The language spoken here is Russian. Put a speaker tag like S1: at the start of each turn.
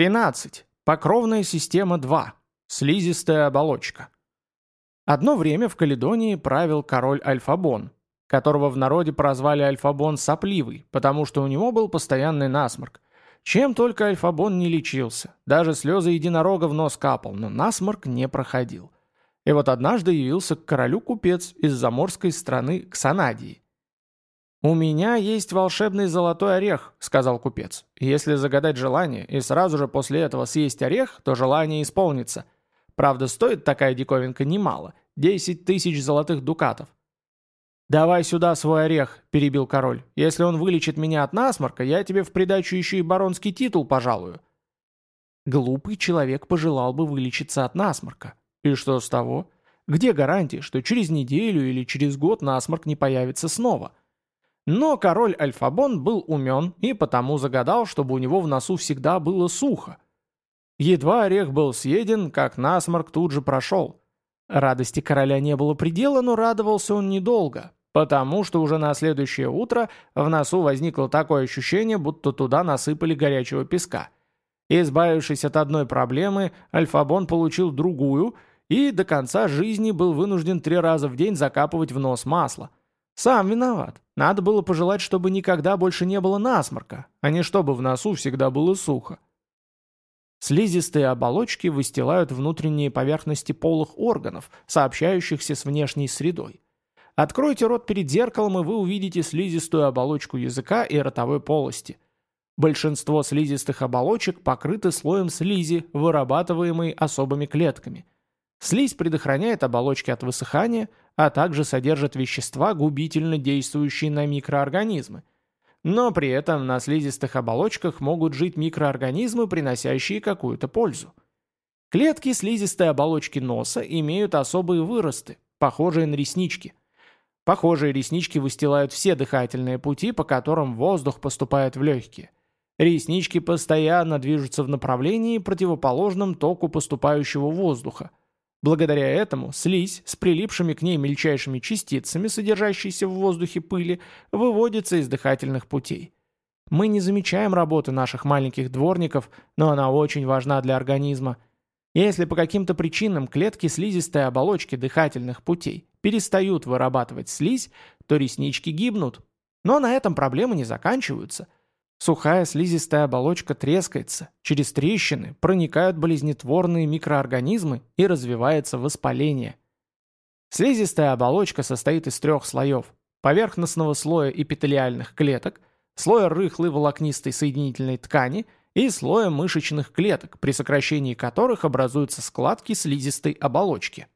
S1: 13. Покровная система 2. Слизистая оболочка. Одно время в Каледонии правил король Альфабон, которого в народе прозвали Альфабон Сопливый, потому что у него был постоянный насморк. Чем только Альфабон не лечился, даже слезы единорога в нос капал, но насморк не проходил. И вот однажды явился к королю купец из заморской страны Ксанадии. «У меня есть волшебный золотой орех», — сказал купец. «Если загадать желание и сразу же после этого съесть орех, то желание исполнится. Правда, стоит такая диковинка немало — десять тысяч золотых дукатов». «Давай сюда свой орех», — перебил король. «Если он вылечит меня от насморка, я тебе в придачу еще и баронский титул пожалую». Глупый человек пожелал бы вылечиться от насморка. И что с того? Где гарантия, что через неделю или через год насморк не появится снова? Но король Альфабон был умен и потому загадал, чтобы у него в носу всегда было сухо. Едва орех был съеден, как насморк тут же прошел. Радости короля не было предела, но радовался он недолго, потому что уже на следующее утро в носу возникло такое ощущение, будто туда насыпали горячего песка. Избавившись от одной проблемы, Альфабон получил другую и до конца жизни был вынужден три раза в день закапывать в нос масло. Сам виноват. Надо было пожелать, чтобы никогда больше не было насморка, а не чтобы в носу всегда было сухо. Слизистые оболочки выстилают внутренние поверхности полых органов, сообщающихся с внешней средой. Откройте рот перед зеркалом, и вы увидите слизистую оболочку языка и ротовой полости. Большинство слизистых оболочек покрыты слоем слизи, вырабатываемой особыми клетками. Слизь предохраняет оболочки от высыхания, а также содержит вещества, губительно действующие на микроорганизмы. Но при этом на слизистых оболочках могут жить микроорганизмы, приносящие какую-то пользу. Клетки слизистой оболочки носа имеют особые выросты, похожие на реснички. Похожие реснички выстилают все дыхательные пути, по которым воздух поступает в легкие. Реснички постоянно движутся в направлении, противоположном току поступающего воздуха – Благодаря этому слизь с прилипшими к ней мельчайшими частицами, содержащейся в воздухе пыли, выводится из дыхательных путей. Мы не замечаем работы наших маленьких дворников, но она очень важна для организма. Если по каким-то причинам клетки слизистой оболочки дыхательных путей перестают вырабатывать слизь, то реснички гибнут. Но на этом проблемы не заканчиваются – Сухая слизистая оболочка трескается, через трещины проникают болезнетворные микроорганизмы и развивается воспаление. Слизистая оболочка состоит из трех слоев – поверхностного слоя эпителиальных клеток, слоя рыхлой волокнистой соединительной ткани и слоя мышечных клеток, при сокращении которых образуются складки слизистой оболочки.